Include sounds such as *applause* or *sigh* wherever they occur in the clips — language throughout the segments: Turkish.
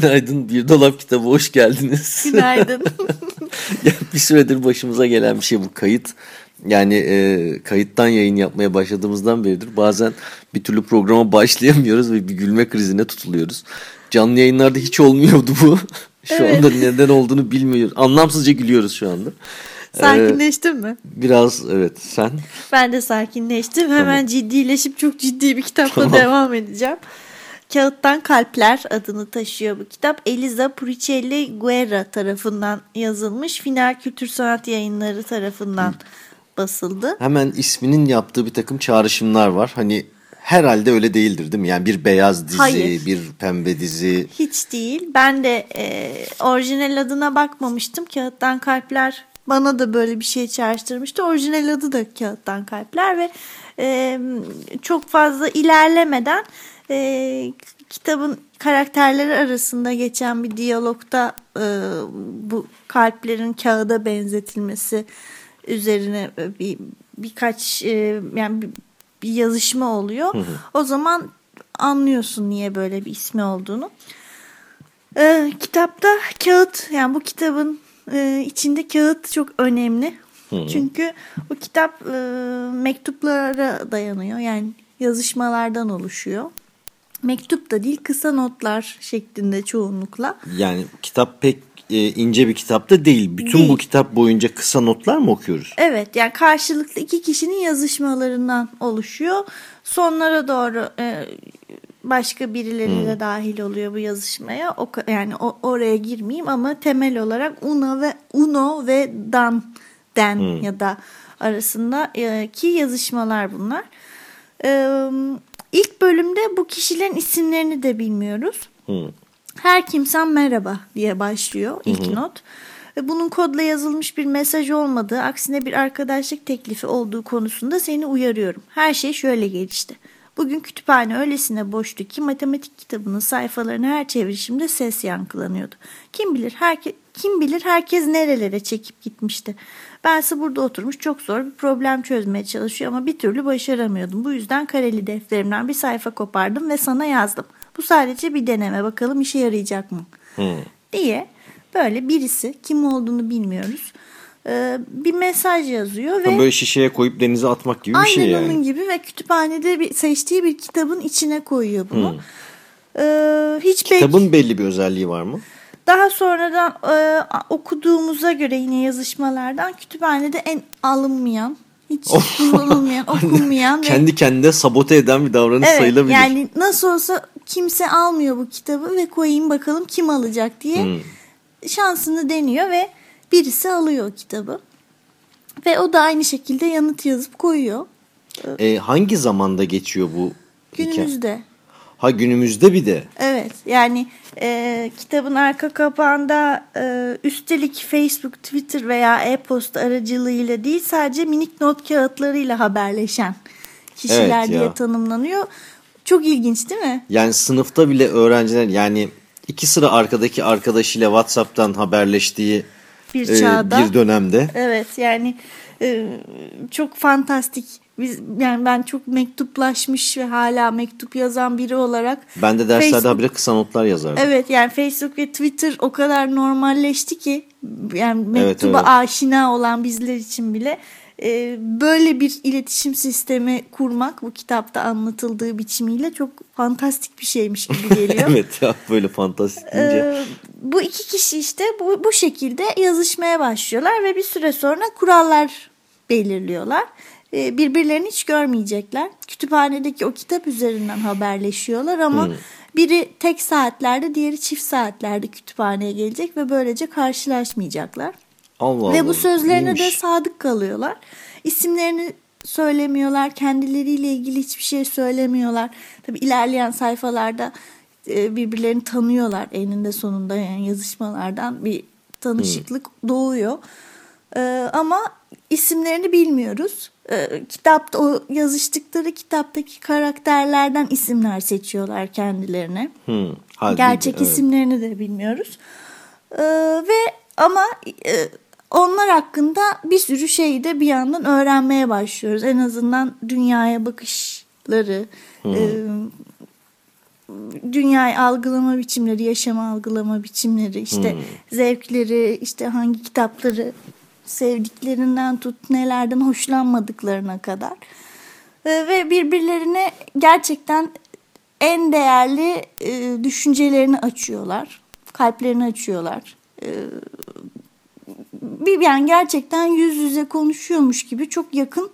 Günaydın Bir Dolap Kitabı hoş geldiniz. Günaydın. *laughs* ya bir süredir başımıza gelen bir şey bu kayıt. Yani e, kayıttan yayın yapmaya başladığımızdan beridir bazen bir türlü programa başlayamıyoruz ve bir gülme krizine tutuluyoruz. Canlı yayınlarda hiç olmuyordu bu. *laughs* Şu Evet. anda neden olduğunu bilmiyoruz. Anlamsızca gülüyoruz şu anda. Sakinleştin mi? Biraz evet sen. Ben de sakinleştim. Hemen ciddileşip çok ciddi bir kitapla Tamam. devam edeceğim. Kağıttan Kalpler adını taşıyor bu kitap. Eliza Puricelli Guerra tarafından yazılmış. Final Kültür Sanat Yayınları tarafından basıldı. Hemen isminin yaptığı bir takım çağrışımlar var. Hani herhalde öyle değildir değil mi? Yani bir beyaz dizi, Hayır. bir pembe dizi. Hiç değil. Ben de e, orijinal adına bakmamıştım. Kağıttan Kalpler bana da böyle bir şey çağrıştırmıştı. Orijinal adı da Kağıttan Kalpler ve e, çok fazla ilerlemeden e, kitabın karakterleri arasında geçen bir diyalogta e, bu kalplerin kağıda benzetilmesi üzerine bir birkaç e, yani bir, bir yazışma oluyor. O zaman anlıyorsun niye böyle bir ismi olduğunu. Ee, kitapta kağıt yani bu kitabın e, içinde kağıt çok önemli. Çünkü bu kitap e, mektuplara dayanıyor. Yani yazışmalardan oluşuyor. Mektup da değil kısa notlar şeklinde çoğunlukla. Yani kitap pek e, ince bir kitap da değil. Bütün Değil. bu kitap boyunca kısa notlar mı okuyoruz? Evet yani karşılıklı iki kişinin yazışmalarından oluşuyor. Sonlara doğru e, başka birileri de dahil oluyor bu yazışmaya. O, yani o, oraya girmeyeyim ama temel olarak Uno ve Uno ve Dan Den ya da arasında e, ki yazışmalar bunlar. E, ilk bölümde bu kişilerin isimlerini de bilmiyoruz. Her kimsen merhaba diye başlıyor ilk not. Ve bunun kodla yazılmış bir mesaj olmadığı, aksine bir arkadaşlık teklifi olduğu konusunda seni uyarıyorum. Her şey şöyle gelişti. Bugün kütüphane öylesine boştu ki matematik kitabının sayfalarını her çevirişimde ses yankılanıyordu. Kim bilir herke kim bilir herkes nerelere çekip gitmişti. Bense burada oturmuş çok zor bir problem çözmeye çalışıyor ama bir türlü başaramıyordum. Bu yüzden kareli defterimden bir sayfa kopardım ve sana yazdım. Bu sadece bir deneme bakalım işe yarayacak mı? diye böyle birisi kim olduğunu bilmiyoruz. Ee, bir mesaj yazıyor ve Böyle şişeye koyup denize atmak gibi bir aynen şey yani. onun gibi ve kütüphanede bir, seçtiği bir kitabın içine koyuyor bunu. Ee, hiç Kitabın belli bir özelliği var mı? Daha sonradan e, okuduğumuza göre yine yazışmalardan kütüphanede en alınmayan, hiç kullanılmayan, *laughs* okunmayan ve Kendi kendine sabote eden bir davranış Evet sayılabilir. yani nasıl olsa kimse almıyor bu kitabı ve koyayım bakalım kim alacak diye Hmm. şansını deniyor ve birisi alıyor kitabı. Ve o da aynı şekilde yanıt yazıp koyuyor. E, hangi zamanda geçiyor bu hikaye? Ha günümüzde bir de. Evet yani e, kitabın arka kapağında e, üstelik Facebook, Twitter veya e-posta aracılığıyla değil sadece minik not kağıtlarıyla haberleşen kişiler Evet diye ya. tanımlanıyor. Çok ilginç değil mi? Yani sınıfta bile öğrenciler yani iki sıra arkadaki arkadaşıyla WhatsApp'tan haberleştiği Bir e, çağda. bir dönemde. Evet yani e, çok fantastik. Biz yani ben çok mektuplaşmış ve hala mektup yazan biri olarak Ben de derslerde Facebook- habire kısa notlar yazardım. Evet yani Facebook ve Twitter o kadar normalleşti ki yani mektuba evet. aşina olan bizler için bile e, böyle bir iletişim sistemi kurmak bu kitapta anlatıldığı biçimiyle çok fantastik bir şeymiş gibi *laughs* geliyor. evet ya böyle fantastik deyince. Ee, bu iki kişi işte bu, bu şekilde yazışmaya başlıyorlar ve bir süre sonra kurallar belirliyorlar. Ee, birbirlerini hiç görmeyecekler. Kütüphanedeki o kitap üzerinden haberleşiyorlar ama biri tek saatlerde diğeri çift saatlerde kütüphaneye gelecek ve böylece karşılaşmayacaklar. Allah Ve Allah, bu sözlerine de iyiymiş. sadık kalıyorlar. İsimlerini söylemiyorlar. Kendileriyle ilgili hiçbir şey söylemiyorlar. Tabii ilerleyen sayfalarda e, birbirlerini tanıyorlar eninde sonunda yani yazışmalardan bir tanışıklık doğuyor. E, ama isimlerini bilmiyoruz. E, kitapta o yazıştıkları kitaptaki karakterlerden isimler seçiyorlar kendilerine. Halbuki, Gerçek evet. isimlerini de bilmiyoruz. Ee, ve ama e, onlar hakkında bir sürü şeyi de bir yandan öğrenmeye başlıyoruz. En azından dünyaya bakışları, e, dünyayı algılama biçimleri, yaşamı algılama biçimleri, işte zevkleri, işte hangi kitapları sevdiklerinden tut nelerden hoşlanmadıklarına kadar. Ee, ve birbirlerine gerçekten en değerli e, düşüncelerini açıyorlar. Kalplerini açıyorlar. Ee, bir yani gerçekten yüz yüze konuşuyormuş gibi çok yakın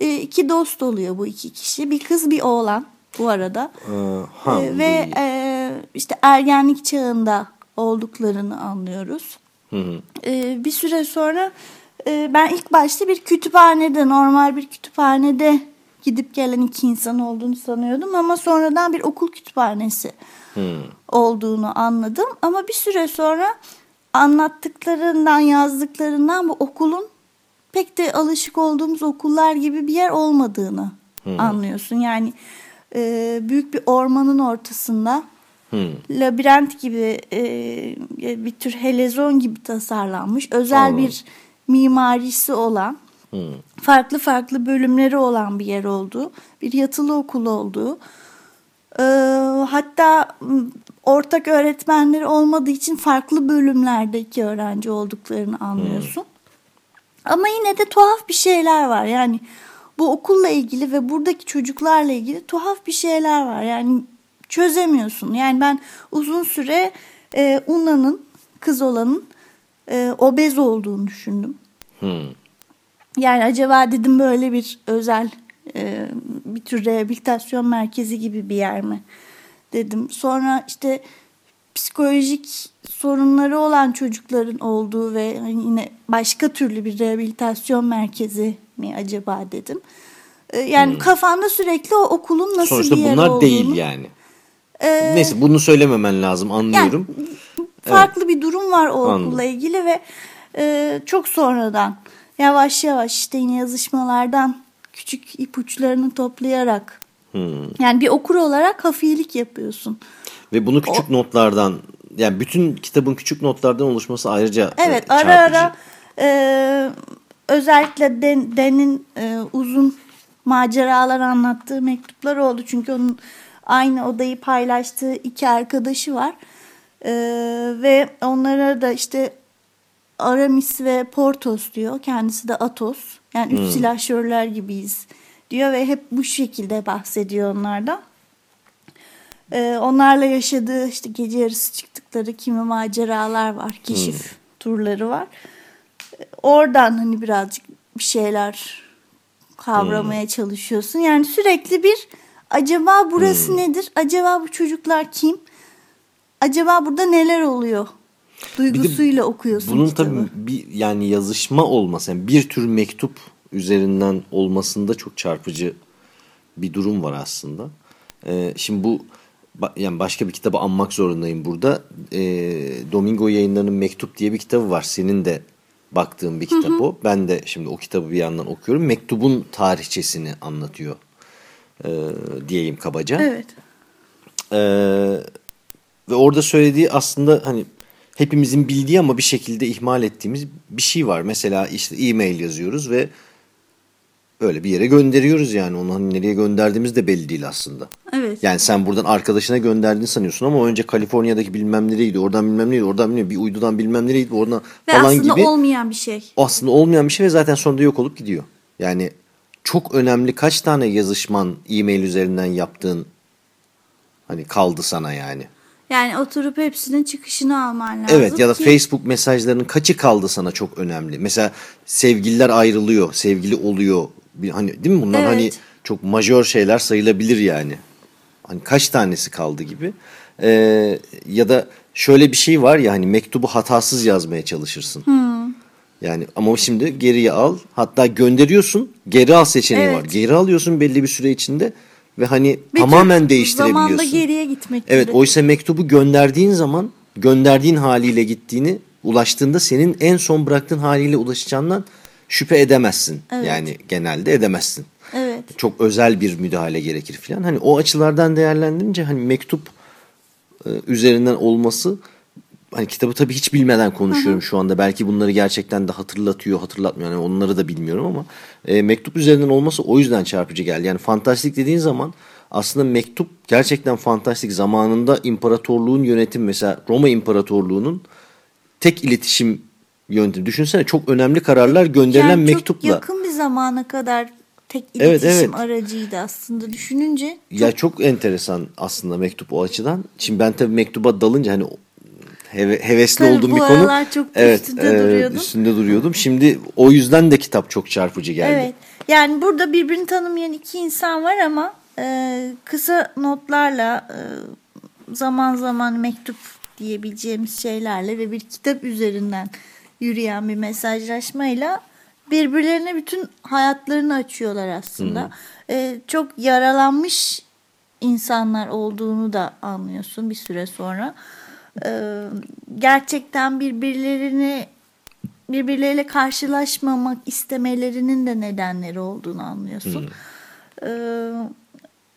e, iki dost oluyor bu iki kişi. Bir kız bir oğlan bu arada. Ee, ha, ve e, işte ergenlik çağında olduklarını anlıyoruz. Hı hı. Ee, bir süre sonra e, ben ilk başta bir kütüphanede normal bir kütüphanede gidip gelen iki insan olduğunu sanıyordum ama sonradan bir okul kütüphanesi olduğunu anladım. Ama bir süre sonra anlattıklarından yazdıklarından bu okulun pek de alışık olduğumuz okullar gibi bir yer olmadığını anlıyorsun. Yani e, büyük bir ormanın ortasında Hı. labirent gibi e, bir tür helezon gibi tasarlanmış özel Anladım. bir mimarisi olan Hı. farklı farklı bölümleri olan bir yer olduğu bir yatılı okul olduğu e, hatta ortak öğretmenleri olmadığı için farklı bölümlerdeki öğrenci olduklarını anlıyorsun. Ama yine de tuhaf bir şeyler var. Yani bu okulla ilgili ve buradaki çocuklarla ilgili tuhaf bir şeyler var. Yani çözemiyorsun. Yani ben uzun süre e, Una'nın kız olanın e, obez olduğunu düşündüm. Hı. Yani acaba dedim böyle bir özel e, bir tür rehabilitasyon merkezi gibi bir yer mi dedim. Sonra işte psikolojik sorunları olan çocukların olduğu ve yine başka türlü bir rehabilitasyon merkezi mi acaba dedim. E, yani kafanda sürekli o okulun nasıl Hmm. Sonuçta bir yer bunlar olduğunu. değil yani. E, Neyse bunu söylememen lazım anlıyorum. farklı bir durum var o Anladım. okulla ilgili ve e, çok sonradan yavaş yavaş işte yine yazışmalardan küçük ipuçlarını toplayarak Hmm. yani bir okur olarak hafiyelik yapıyorsun. Ve bunu küçük notlardan yani bütün kitabın küçük notlardan oluşması ayrıca Evet e, ara ara e, özellikle Den, Den'in e, uzun maceralar anlattığı mektuplar oldu. Çünkü onun aynı odayı paylaştığı iki arkadaşı var. E, ve onlara da işte Aramis ve Portos diyor. Kendisi de Atos. Yani üç silahşörler gibiyiz diyor ve hep bu şekilde bahsediyor onlardan. Ee, onlarla yaşadığı işte gece yarısı çıktıkları kimi maceralar var, keşif turları var. Ee, Oradan hani birazcık bir şeyler kavramaya çalışıyorsun. Yani sürekli bir acaba burası nedir? Acaba bu çocuklar kim? Acaba burada neler oluyor? Duygusuyla okuyorsun Bunun kitabı. tabii bir yani yazışma olması yani bir tür mektup üzerinden olmasında çok çarpıcı bir durum var aslında. Ee, şimdi bu yani başka bir kitabı anmak zorundayım burada. Ee, Domingo yayınlarının Mektup diye bir kitabı var. Senin de baktığın bir kitap o. Ben de şimdi o kitabı bir yandan okuyorum. Mektubun tarihçesini anlatıyor. Ee, diyeyim kabaca. Evet. Ee, ve orada söylediği aslında hani hepimizin bildiği ama bir şekilde ihmal ettiğimiz bir şey var. Mesela işte e-mail yazıyoruz ve öyle bir yere gönderiyoruz yani. Onu hani nereye gönderdiğimiz de belli değil aslında. Evet. Yani sen buradan arkadaşına gönderdiğini sanıyorsun ama önce Kaliforniya'daki bilmem nereye gidiyor. Oradan bilmem nereye gidiyor. Oradan bilmem bir uydudan bilmem nereye gidiyor. Oradan Ve falan aslında gibi. olmayan bir şey. Aslında olmayan bir şey ve zaten sonra da yok olup gidiyor. Yani çok önemli kaç tane yazışman e-mail üzerinden yaptığın hani kaldı sana yani. Yani oturup hepsinin çıkışını alman lazım. Evet ya da ki- Facebook mesajlarının kaçı kaldı sana çok önemli. Mesela sevgililer ayrılıyor, sevgili oluyor. Bir, hani değil mi bunlar Evet. hani çok majör şeyler sayılabilir yani. Hani kaç tanesi kaldı gibi. Ee, ya da şöyle bir şey var ya hani mektubu hatasız yazmaya çalışırsın. Yani ama şimdi geriye al. Hatta gönderiyorsun. Geri al seçeneği Evet. var. Geri alıyorsun belli bir süre içinde ve hani Bir tamamen değiştirebiliyorsun. Zamanda geriye gitmek Evet gibi. oysa mektubu gönderdiğin zaman gönderdiğin haliyle gittiğini ulaştığında senin en son bıraktığın haliyle ulaşacağından şüphe edemezsin. Evet. Yani genelde edemezsin. Evet. Çok özel bir müdahale gerekir filan. Hani o açılardan değerlendirince hani mektup e, üzerinden olması hani kitabı tabii hiç bilmeden konuşuyorum şu anda. Belki bunları gerçekten de hatırlatıyor, hatırlatmıyor. Yani onları da bilmiyorum ama e, mektup üzerinden olması o yüzden çarpıcı geldi. Yani fantastik dediğin zaman aslında mektup gerçekten fantastik. Zamanında imparatorluğun yönetim mesela Roma İmparatorluğu'nun tek iletişim yöntemi. Düşünsene çok önemli kararlar gönderilen Yani mektupla. Çok yakın bir zamana kadar tek Evet, iletişim evet. aracıydı aslında düşününce. Ya çok enteresan aslında mektup o açıdan. Şimdi ben tabii mektuba dalınca hani heve- hevesli Tabii olduğum bir konu. çok da üstünde duruyordun. Üstünde duruyordum. Şimdi o yüzden de kitap çok çarpıcı geldi. Evet. Yani burada birbirini tanımayan iki insan var ama e, kısa notlarla e, zaman zaman mektup diyebileceğimiz şeylerle ve bir kitap üzerinden yürüyen bir mesajlaşmayla birbirlerine bütün hayatlarını açıyorlar aslında. E, çok yaralanmış insanlar olduğunu da anlıyorsun bir süre sonra. E, gerçekten birbirlerini birbirleriyle karşılaşmamak istemelerinin de nedenleri olduğunu anlıyorsun. Ee,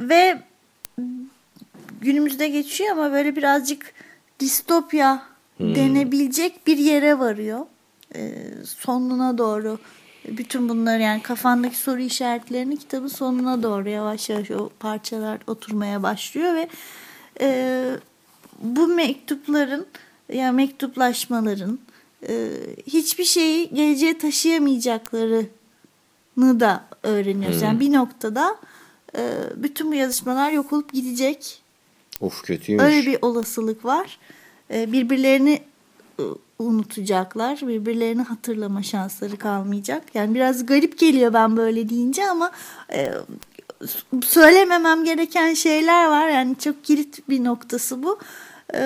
ve günümüzde geçiyor ama böyle birazcık distopya denebilecek bir yere varıyor. Ee, sonuna doğru bütün bunları yani kafandaki soru işaretlerini kitabın sonuna doğru yavaş yavaş o parçalar oturmaya başlıyor ve e, bu mektupların yani mektuplaşmaların e, hiçbir şeyi geleceğe taşıyamayacaklarını da öğreniyoruz. Yani bir noktada e, bütün bu yazışmalar yok olup gidecek. Of kötüymüş. Öyle bir olasılık var. E, birbirlerini e, unutacaklar. Birbirlerini hatırlama şansları kalmayacak. Yani biraz garip geliyor ben böyle deyince ama e, söylememem gereken şeyler var. Yani çok kilit bir noktası bu. Ee,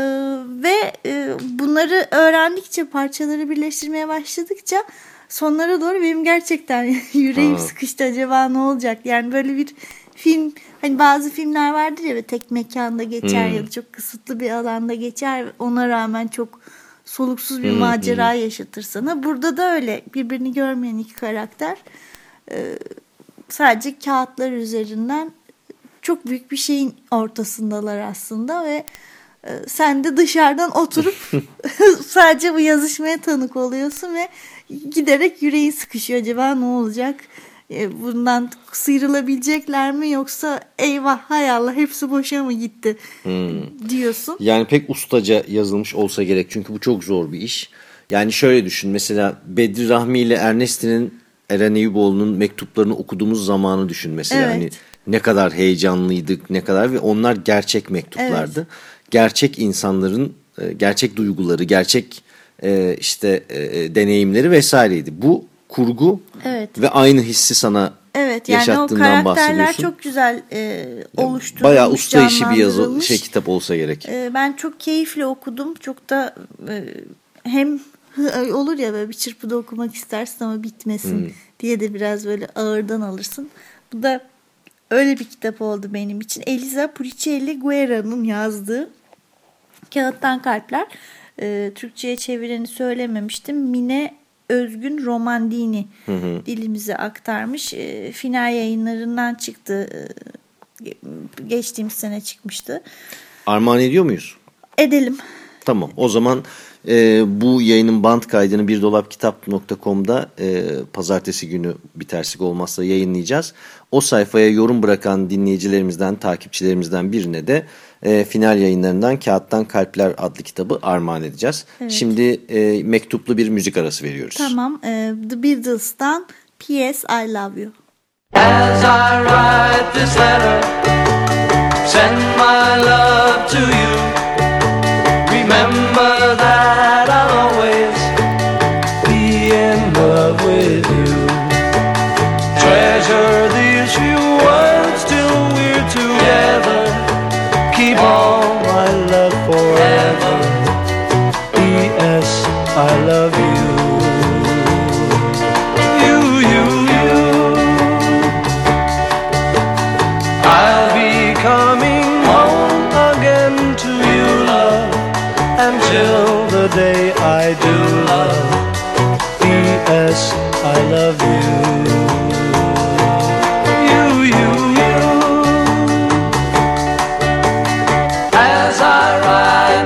ve e, bunları öğrendikçe parçaları birleştirmeye başladıkça sonlara doğru benim gerçekten *laughs* yüreğim Ha. sıkıştı. Acaba ne olacak? Yani böyle bir film hani bazı filmler vardır ya tek mekanda geçer Hmm. ya da çok kısıtlı bir alanda geçer. Ona rağmen çok soluksuz bir macera yaşatır sana. Burada da öyle. Birbirini görmeyen iki karakter e, sadece kağıtlar üzerinden çok büyük bir şeyin ortasındalar aslında ve sen de dışarıdan oturup *laughs* *laughs* sadece bu yazışmaya tanık oluyorsun ve giderek yüreği sıkışıyor acaba ne olacak E, bundan sıyrılabilecekler mi yoksa eyvah hay Allah hepsi boşa mı gitti diyorsun. Yani pek ustaca yazılmış olsa gerek. Çünkü bu çok zor bir iş. Yani şöyle düşün. Mesela Bedri Rahmi ile Ernesti'nin Eren Eyüboğlu'nun mektuplarını okuduğumuz zamanı düşün. Mesela Evet. hani ne kadar heyecanlıydık, ne kadar ve onlar gerçek mektuplardı. Gerçek insanların e, gerçek duyguları, gerçek e, işte e, deneyimleri vesaireydi. Bu kurgu Evet. ve aynı hissi sana Evet yani o yaşattığından karakterler bahsediyorsun. çok güzel e, oluşturulmuş, Bayağı usta işi bir yazı şey kitap olsa gerek. E, ben çok keyifle okudum. Çok da e, hem *laughs* olur ya böyle bir çırpıda okumak istersin ama bitmesin diye de biraz böyle ağırdan alırsın. Bu da öyle bir kitap oldu benim için. Elisa Puricelli Guerra'nın yazdığı Kağıttan Kalpler. E, Türkçe'ye çevireni söylememiştim. Mine Özgün Romandini dilimize aktarmış. E, final yayınlarından çıktı. E, geçtiğimiz sene çıkmıştı. Armağan ediyor muyuz? Edelim. Tamam o zaman e, bu yayının band kaydını birdolapkitap.com'da e, pazartesi günü bir terslik olmazsa yayınlayacağız. O sayfaya yorum bırakan dinleyicilerimizden, takipçilerimizden birine de e, final yayınlarından Kağıttan Kalpler adlı kitabı armağan edeceğiz. Şimdi e, mektuplu bir müzik arası veriyoruz. Tamam. E, The Beatles'tan P.S. I Love You. As I write this letter, send my love to you.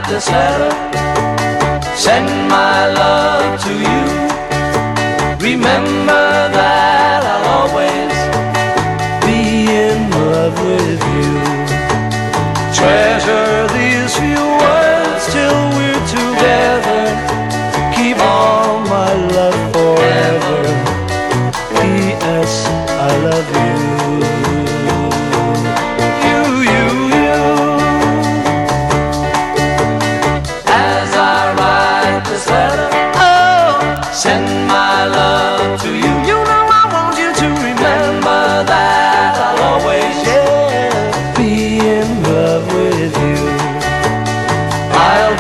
This letter, send my love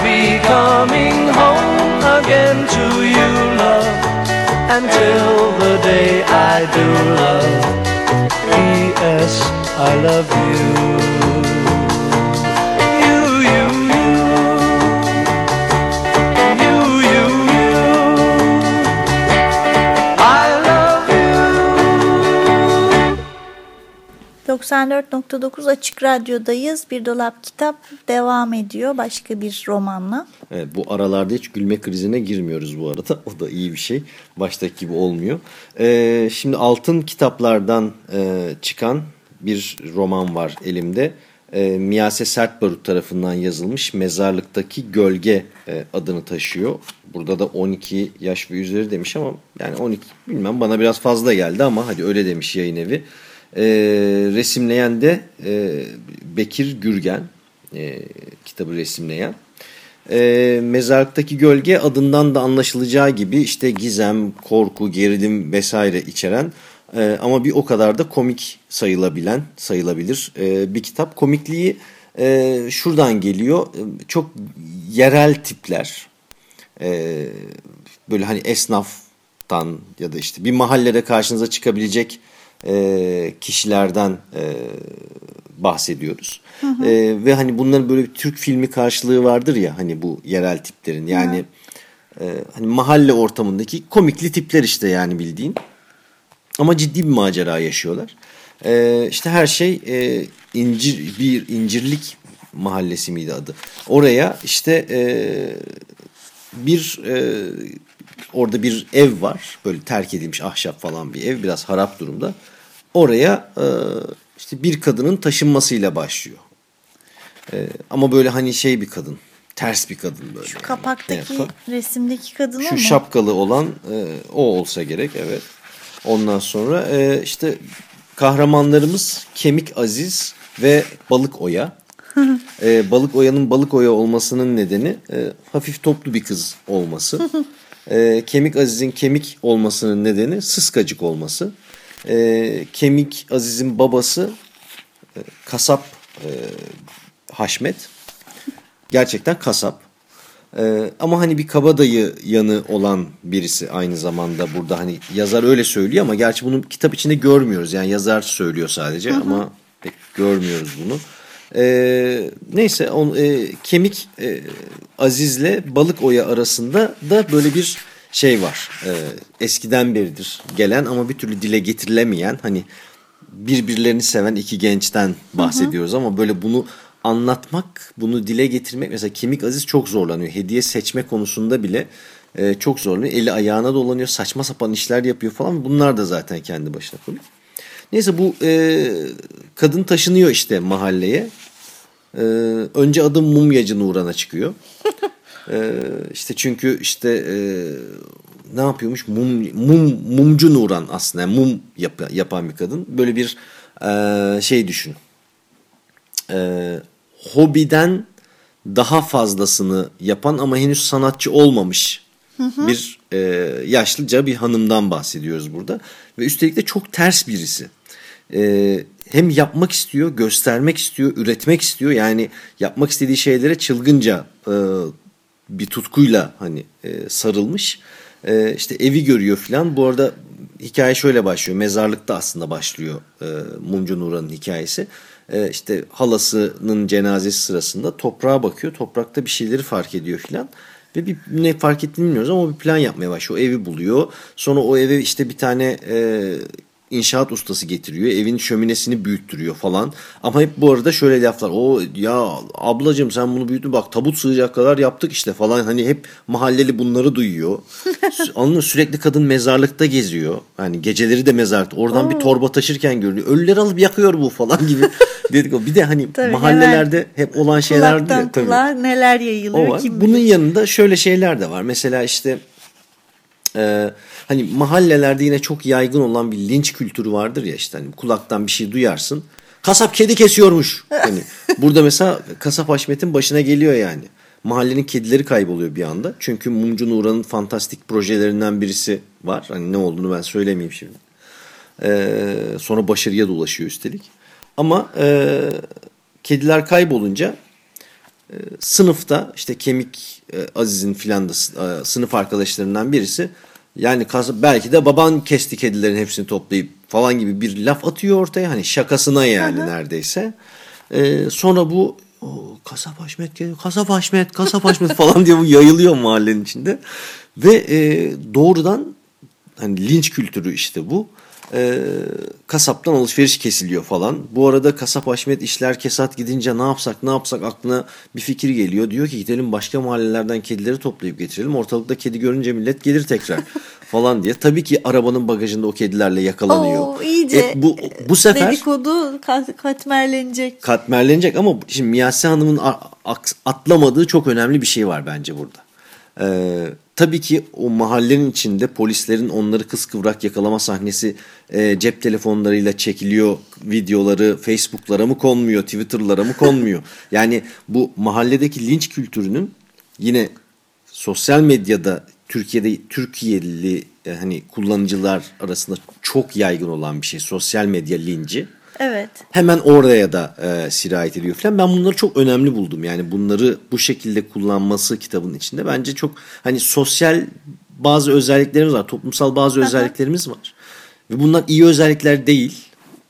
Be coming home again to you, love, until the day I do love. P.S. I love you. 94.9 Açık Radyo'dayız. Bir Dolap Kitap devam ediyor başka bir romanla. Evet, bu aralarda hiç gülme krizine girmiyoruz bu arada. *laughs* O da iyi bir şey. Baştaki gibi olmuyor. Ee, şimdi altın kitaplardan e, çıkan bir roman var elimde. E, Miyase Sertbarut tarafından yazılmış Mezarlıktaki Gölge e, adını taşıyor. Burada da 12 yaş ve üzeri demiş ama yani 12 bilmem bana biraz fazla geldi ama hadi öyle demiş yayın evi. E, resimleyen de e, Bekir Gürgen e, kitabı resimleyen. E, Mezarlıktaki Gölge adından da anlaşılacağı gibi işte gizem, korku, gerilim vesaire içeren e, ama bir o kadar da komik sayılabilen, sayılabilir e, bir kitap. Komikliği e, şuradan geliyor. Çok yerel tipler. E, böyle hani esnaftan ya da işte bir mahallede karşınıza çıkabilecek e, kişilerden e, bahsediyoruz. E, ve hani bunların böyle bir Türk filmi karşılığı vardır ya hani bu yerel tiplerin yani e, hani mahalle ortamındaki komikli tipler işte yani bildiğin. Ama ciddi bir macera yaşıyorlar. E, işte her şey e, incir bir incirlik mahallesi miydi adı? Oraya işte e, bir e, orada bir ev var. Böyle terk edilmiş ahşap falan bir ev. Biraz harap durumda. Oraya e, işte bir kadının taşınmasıyla başlıyor. E, ama böyle hani şey bir kadın. Ters bir kadın böyle. Şu yani. kapaktaki Evet, resimdeki kadın şu mu? şapkalı olan e, o olsa gerek evet. Ondan sonra e, işte kahramanlarımız Kemik Aziz ve Balık Oya. *laughs* e, Balık Oya'nın Balık Oya olmasının nedeni e, hafif toplu bir kız olması. *laughs* e, Kemik Aziz'in kemik olmasının nedeni sıskacık olması. E, Kemik Aziz'in babası e, kasap e, Haşmet. Gerçekten kasap. Ee, ama hani bir kabadayı yanı olan birisi aynı zamanda burada hani yazar öyle söylüyor ama gerçi bunu kitap içinde görmüyoruz. Yani yazar söylüyor sadece ama pek görmüyoruz bunu. Ee, neyse on, e, kemik e, Aziz'le balık oya arasında da böyle bir şey var. Ee, eskiden beridir gelen ama bir türlü dile getirilemeyen hani birbirlerini seven iki gençten bahsediyoruz ama böyle bunu anlatmak, bunu dile getirmek mesela Kemik Aziz çok zorlanıyor. Hediye seçme konusunda bile e, çok zorlanıyor. Eli ayağına dolanıyor, saçma sapan işler yapıyor falan. Bunlar da zaten kendi başına konu. Neyse bu e, kadın taşınıyor işte mahalleye. E, önce adım Mumyacı Nuran'a çıkıyor. *laughs* e, işte çünkü işte e, ne yapıyormuş? Mum, mum mumcu Nuran aslında yani mum yap, yapan bir kadın. Böyle bir e, şey düşün e, hobiden daha fazlasını yapan ama henüz sanatçı olmamış bir e, yaşlıca bir hanımdan bahsediyoruz burada. Ve üstelik de çok ters birisi. E, hem yapmak istiyor, göstermek istiyor, üretmek istiyor. Yani yapmak istediği şeylere çılgınca e, bir tutkuyla hani e, sarılmış. E, işte evi görüyor filan. Bu arada hikaye şöyle başlıyor. Mezarlıkta aslında başlıyor e, Mumcu Nuran'ın hikayesi. E, işte halasının cenazesi sırasında toprağa bakıyor. Toprakta bir şeyleri fark ediyor filan. Ve bir ne fark ettiğini bilmiyoruz ama bir plan yapmaya başlıyor. O evi buluyor. Sonra o eve işte bir tane e, inşaat ustası getiriyor. Evin şöminesini büyüttürüyor falan. Ama hep bu arada şöyle laflar. O ya ablacığım sen bunu büyüttün bak tabut sığacak kadar yaptık işte falan. Hani hep mahalleli bunları duyuyor. *laughs* Anladın? Sürekli kadın mezarlıkta geziyor. Hani geceleri de mezarlıkta. Oradan bir torba taşırken görünüyor. Ölüleri alıp yakıyor bu falan gibi. *laughs* Dedik o. Bir de hani Tabii, mahallelerde hep olan şeyler ya. Tabii. neler O yayılıyor var. kim Bunun bilir. yanında şöyle şeyler de var. Mesela işte e, hani mahallelerde yine çok yaygın olan bir linç kültürü vardır ya işte hani kulaktan bir şey duyarsın. Kasap kedi kesiyormuş. Hani *laughs* burada mesela kasap Haşmet'in başına geliyor yani. Mahallenin kedileri kayboluyor bir anda. Çünkü Mumcu Nuran'ın fantastik projelerinden birisi var. Hani ne olduğunu ben söylemeyeyim şimdi. Ee, sonra başarıya da ulaşıyor üstelik. Ama e, kediler kaybolunca e, sınıfta işte Kemik e, Aziz'in filan da e, sınıf arkadaşlarından birisi yani belki de baban kesti kedilerin hepsini toplayıp falan gibi bir laf atıyor ortaya. Hani şakasına yani neredeyse. E, sonra bu o, kasap Haşmet geliyor, kasap Haşmet, kasap Haşmet *laughs* falan diye bu yayılıyor mahallenin içinde. Ve e, doğrudan hani linç kültürü işte bu. Ee, kasaptan alışveriş kesiliyor falan. Bu arada kasap Haşmet işler kesat gidince ne yapsak ne yapsak aklına bir fikir geliyor. Diyor ki gidelim başka mahallelerden kedileri toplayıp getirelim. Ortalıkta kedi görünce millet gelir tekrar *laughs* falan diye. Tabii ki arabanın bagajında o kedilerle yakalanıyor. Oo, iyice E, bu, bu sefer dedikodu kat, katmerlenecek. katmerlenecek ama şimdi Miyase Hanım'ın atlamadığı çok önemli bir şey var bence burada. Ee, tabii ki o mahallenin içinde polislerin onları kıskıvrak yakalama sahnesi e, cep telefonlarıyla çekiliyor videoları Facebook'lara mı konmuyor Twitter'lara mı konmuyor? *laughs* Yani bu mahalledeki linç kültürünün yine sosyal medyada Türkiye'de Türkiye'li e, hani kullanıcılar arasında çok yaygın olan bir şey sosyal medya linci Evet. hemen oraya da e, sirayet ediyor falan. Ben bunları çok önemli buldum. Yani bunları bu şekilde kullanması kitabın içinde bence çok hani sosyal bazı özelliklerimiz var. Toplumsal bazı özelliklerimiz var. Ve bunlar iyi özellikler değil.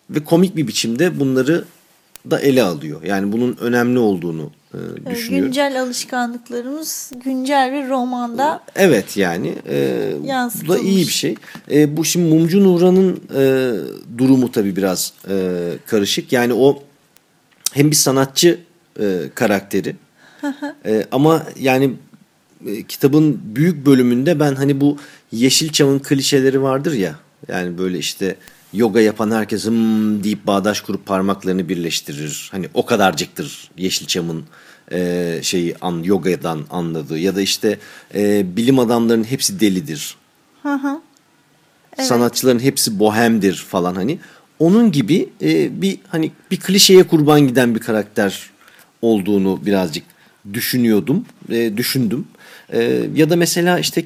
Ve komik bir biçimde bunları da ele alıyor. Yani bunun önemli olduğunu e, Ee, düşünüyorum. Güncel alışkanlıklarımız güncel bir romanda Evet yani e, bu da iyi bir şey. E, bu şimdi Mumcu Nuran'ın e, durumu tabii biraz e, karışık. Yani o hem bir sanatçı e, karakteri e, ama yani e, kitabın büyük bölümünde ben hani bu Yeşilçam'ın klişeleri vardır ya. Yani böyle işte yoga yapan herkes hım deyip bağdaş kurup parmaklarını birleştirir. Hani o kadarcıktır Yeşilçam'ın e, şeyi an, yogadan anladığı ya da işte e, bilim adamlarının hepsi delidir. Sanatçıların hepsi bohemdir falan hani. Onun gibi e, bir hani bir klişeye kurban giden bir karakter olduğunu birazcık düşünüyordum, e, düşündüm. E, ya da mesela işte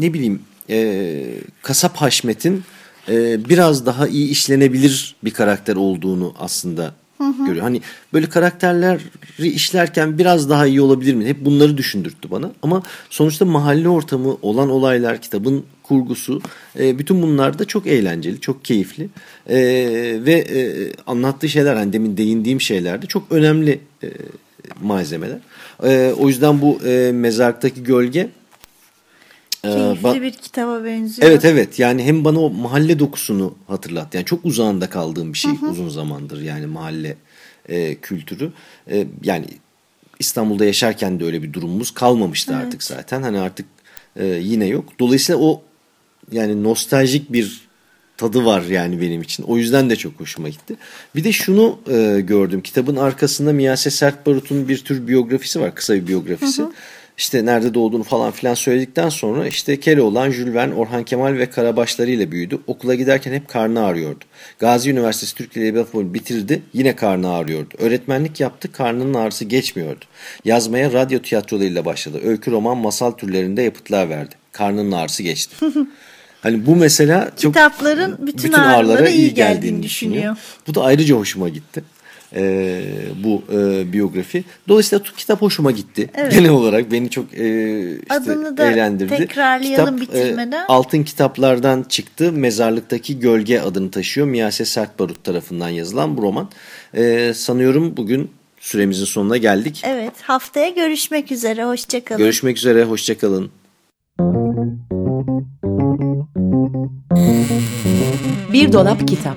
ne bileyim e, Kasap Haşmet'in e, biraz daha iyi işlenebilir bir karakter olduğunu aslında görüyor. Hani böyle karakterleri işlerken biraz daha iyi olabilir mi? Hep bunları düşündürttü bana. Ama sonuçta mahalle ortamı, olan olaylar, kitabın kurgusu, e, bütün bunlar da çok eğlenceli, çok keyifli. E, ve e, anlattığı şeyler, hani demin değindiğim şeyler de çok önemli e, malzemeler. E, o yüzden bu e, mezarlıktaki gölge keyifli ba- bir kitaba benziyor. Evet evet yani hem bana o mahalle dokusunu hatırlattı. Yani çok uzağında kaldığım bir şey uzun zamandır yani mahalle e, kültürü. E, yani İstanbul'da yaşarken de öyle bir durumumuz kalmamıştı artık zaten. Hani artık e, yine yok. Dolayısıyla o yani nostaljik bir tadı var yani benim için. O yüzden de çok hoşuma gitti. Bir de şunu e, gördüm. Kitabın arkasında Miyase Sertbarut'un bir tür biyografisi var. Kısa bir biyografisi. İşte nerede doğduğunu falan filan söyledikten sonra işte Keloğlan, Jules Verne, Orhan Kemal ve Karabaşları ile büyüdü. Okula giderken hep karnı ağrıyordu. Gazi Üniversitesi Türk Dili Edebiyat Bölümü bitirdi. Yine karnı ağrıyordu. Öğretmenlik yaptı. Karnının ağrısı geçmiyordu. Yazmaya radyo tiyatrolarıyla başladı. Öykü, roman, masal türlerinde yapıtlar verdi. Karnının ağrısı geçti. *laughs* Hani bu mesela çok Kitapların bütün ağrılara iyi geldiğini düşünüyor. Bu da ayrıca hoşuma gitti. Ee, bu e, biyografi. Dolayısıyla tu- kitap hoşuma gitti. Evet. Genel olarak beni çok e, işte Adını da eğlendirdi. tekrarlayalım Kitap, e, bitirmeden. altın kitaplardan çıktı. Mezarlıktaki Gölge adını taşıyor. Miyase Sertbarut tarafından yazılan bu roman. E, sanıyorum bugün süremizin sonuna geldik. Evet haftaya görüşmek üzere. Hoşçakalın. Görüşmek üzere, hoşçakalın. Bir dolap kitap.